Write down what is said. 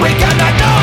We cannot know.